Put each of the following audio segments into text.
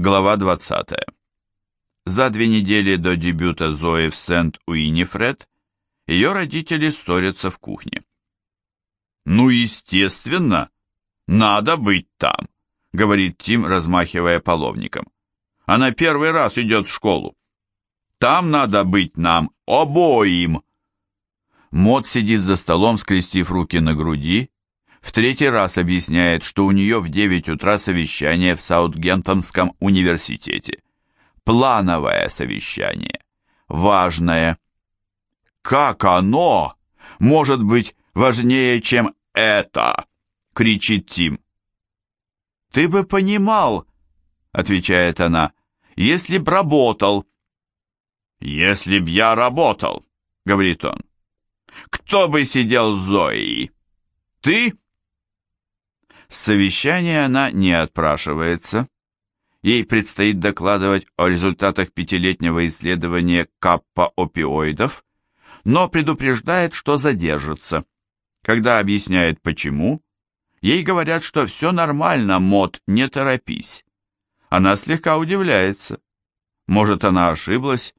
Глава 20. За две недели до дебюта Зои в Сент-Уинифред ее родители ссорятся в кухне. «Ну, естественно, надо быть там», — говорит Тим, размахивая половником. «Она первый раз идет в школу. Там надо быть нам обоим». Мот сидит за столом, скрестив руки на груди, в третий раз объясняет, что у нее в 9 утра совещание в Саутгемптонском университете. Плановое совещание. Важное. «Как оно может быть важнее, чем это?» — кричит Тим. «Ты бы понимал», — отвечает она, — «если б работал». «Если б я работал», — говорит он, — «кто бы сидел с Зоей? Ты?» С совещания она не отпрашивается. Ей предстоит докладывать о результатах пятилетнего исследования каппа-опиоидов, но предупреждает, что задержится. Когда объясняет почему, ей говорят, что все нормально, мод, не торопись. Она слегка удивляется. Может, она ошиблась,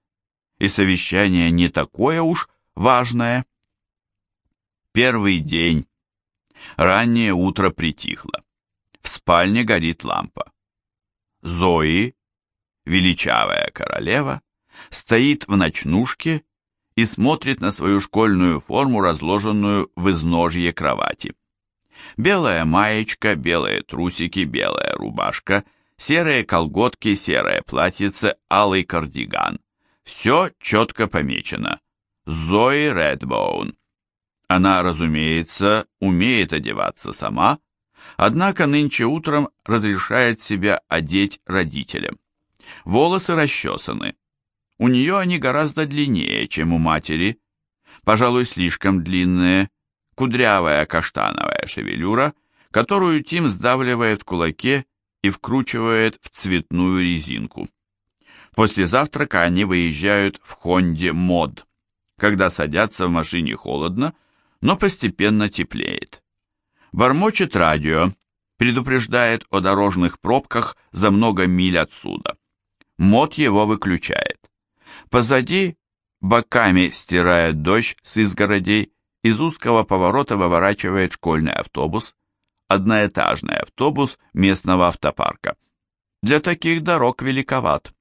и совещание не такое уж важное. Первый день. Раннее утро притихло. В спальне горит лампа. Зои, величавая королева, стоит в ночнушке и смотрит на свою школьную форму, разложенную в изножье кровати. Белая маечка, белые трусики, белая рубашка, серые колготки, серое платьице, алый кардиган. Все четко помечено. Зои Редбоун. Она, разумеется, умеет одеваться сама, однако нынче утром разрешает себя одеть родителям. Волосы расчесаны. У нее они гораздо длиннее, чем у матери, пожалуй, слишком длинные, кудрявая каштановая шевелюра, которую Тим сдавливает в кулаке и вкручивает в цветную резинку. После завтрака они выезжают в Хонде Мод. Когда садятся в машине холодно, но постепенно теплеет. Бормочет радио, предупреждает о дорожных пробках за много миль отсюда. Мод его выключает. Позади боками стирает дождь с изгородей, из узкого поворота выворачивает школьный автобус, одноэтажный автобус местного автопарка. Для таких дорог великоват.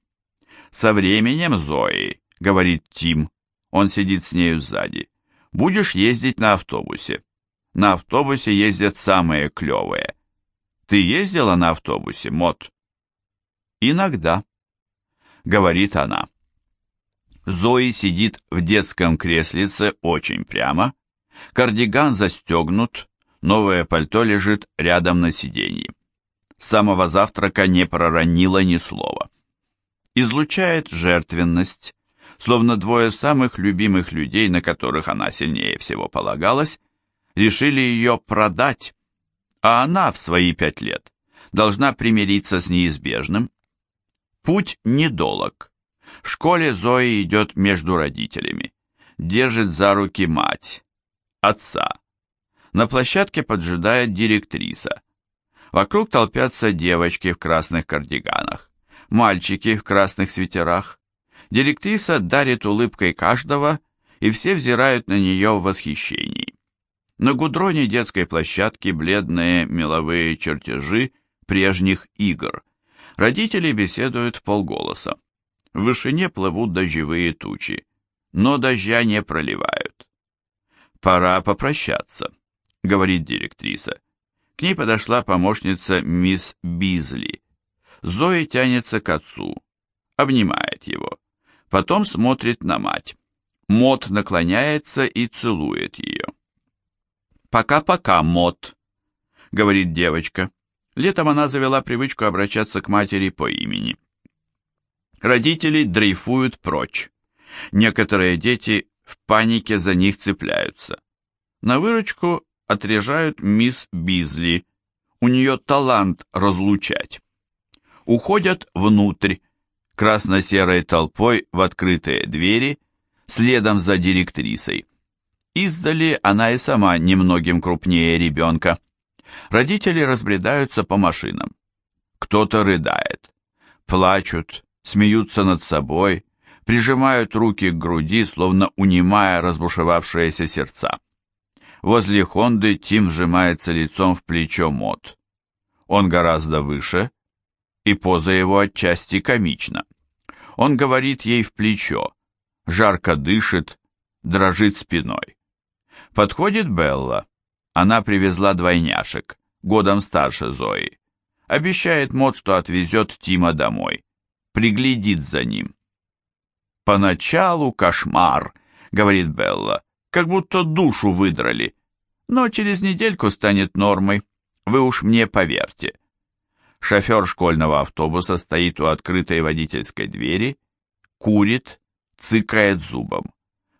Со временем Зои, говорит Тим, он сидит с нею сзади, будешь ездить на автобусе. На автобусе ездят самые клевые. Ты ездила на автобусе, Мот? Иногда, говорит она. Зои сидит в детском креслице очень прямо, кардиган застегнут, новое пальто лежит рядом на сиденье. С самого завтрака не проронила ни слова. Излучает жертвенность, словно двое самых любимых людей, на которых она сильнее всего полагалась, решили ее продать, а она в свои пять лет должна примириться с неизбежным. Путь недолог. В школе Зои идет между родителями, держит за руки мать, отца. На площадке поджидает директриса. Вокруг толпятся девочки в красных кардиганах, мальчики в красных свитерах. Директриса дарит улыбкой каждого, и все взирают на нее в восхищении. На гудроне детской площадки бледные меловые чертежи прежних игр. Родители беседуют в полголоса. В вышине плывут дождевые тучи, но дождя не проливают. «Пора попрощаться», — говорит директриса. К ней подошла помощница мисс Бизли. Зои тянется к отцу, обнимает его. Потом смотрит на мать. Мот наклоняется и целует ее. «Пока-пока, Мот», — говорит девочка. Летом она завела привычку обращаться к матери по имени. Родители дрейфуют прочь. Некоторые дети в панике за них цепляются. На выручку отрежают мисс Бизли. У нее талант разлучать. Уходят внутрь, красно-серой толпой в открытые двери, следом за директрисой. Издали она и сама немногим крупнее ребенка. Родители разбредаются по машинам. Кто-то рыдает. плачут, смеются над собой, прижимают руки к груди, словно унимая разбушевавшиеся сердца. Возле Хонды Тим сжимается лицом в плечо Мот. Он гораздо выше, и поза его отчасти комична. Он говорит ей в плечо, жарко дышит, дрожит спиной. Подходит Белла. Она привезла двойняшек, годом старше Зои. Обещает Мот, что отвезет Тима домой. Приглядит за ним. «Поначалу кошмар», — говорит Белла, — «как будто душу выдрали. Но через недельку станет нормой. Вы уж мне поверьте». Шофер школьного автобуса стоит у открытой водительской двери, курит, цыкает зубом,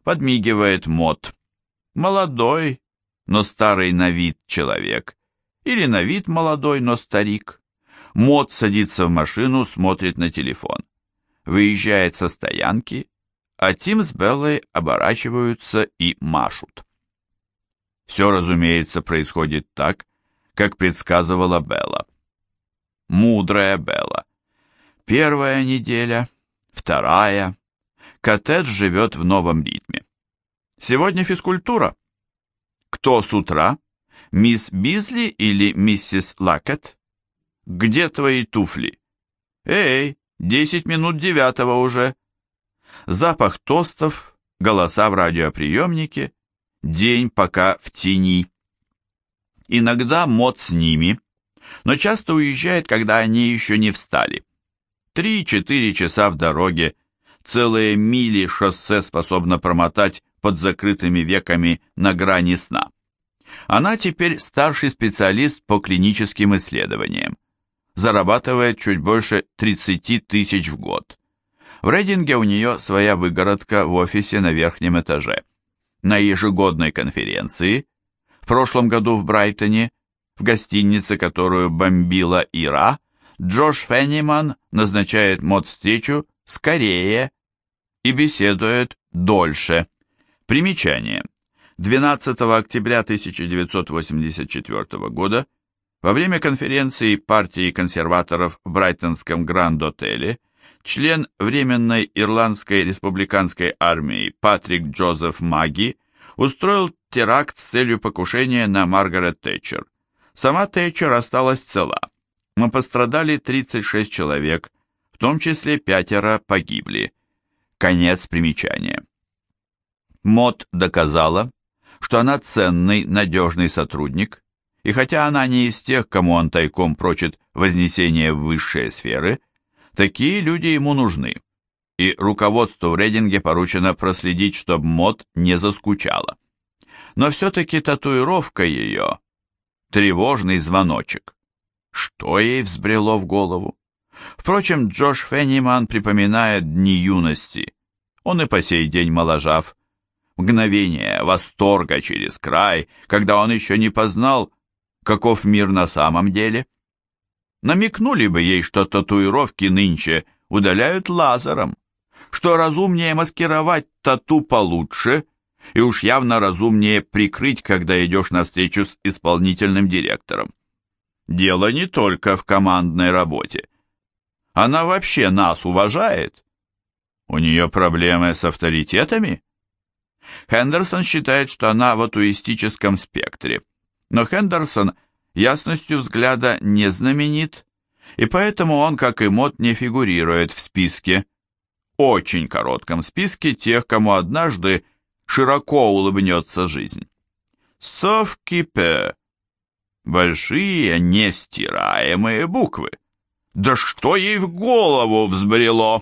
подмигивает мод. Молодой, но старый на вид человек. Или на вид молодой, но старик. Мод садится в машину, смотрит на телефон. Выезжает со стоянки, а Тим с Беллой оборачиваются и машут. Все, разумеется, происходит так, как предсказывала Белла. Мудрая Белла. Первая неделя, вторая. Коттедж живет в новом ритме. Сегодня физкультура. Кто с утра? Мисс Бизли или миссис Лакет? Где твои туфли? Эй, десять минут девятого уже. Запах тостов, голоса в радиоприемнике, день пока в тени. Иногда мод с ними, но часто уезжает, когда они еще не встали. Три-четыре часа в дороге, целые мили шоссе способно промотать под закрытыми веками на грани сна. Она теперь старший специалист по клиническим исследованиям. Зарабатывает чуть больше 30 тысяч в год. В Рейдинге у нее своя выгородка в офисе на верхнем этаже. На ежегодной конференции, в прошлом году в Брайтоне, в гостинице, которую бомбила Ира, Джош Фенниман назначает мод-встречу скорее и беседует дольше. Примечание. 12 октября 1984 года во время конференции партии консерваторов в Брайтонском Гранд-отеле член Временной Ирландской республиканской армии Патрик Джозеф Маги устроил теракт с целью покушения на Маргарет Тэтчер. Сама Тэтчер осталась цела, но пострадали 36 человек, в том числе пятеро погибли. Конец примечания. Мод доказала, что она ценный, надежный сотрудник, и хотя она не из тех, кому он тайком прочит вознесение в высшие сферы, такие люди ему нужны, и руководству в Рейдинге поручено проследить, чтобы Мод не заскучала. Но все-таки татуировка ее тревожный звоночек. Что ей взбрело в голову? Впрочем, Джош Фенниман припоминает дни юности. Он и по сей день моложав. Мгновение восторга через край, когда он еще не познал, каков мир на самом деле. Намекнули бы ей, что татуировки нынче удаляют лазером, что разумнее маскировать тату получше — и уж явно разумнее прикрыть, когда идешь навстречу с исполнительным директором. Дело не только в командной работе. Она вообще нас уважает? У нее проблемы с авторитетами? Хендерсон считает, что она в атуистическом спектре, но Хендерсон ясностью взгляда не знаменит, и поэтому он, как и Мот, не фигурирует в списке, очень коротком списке тех, кому однажды широко улыбнется жизнь. Совкипе. Большие нестираемые буквы. Да что ей в голову взбрело?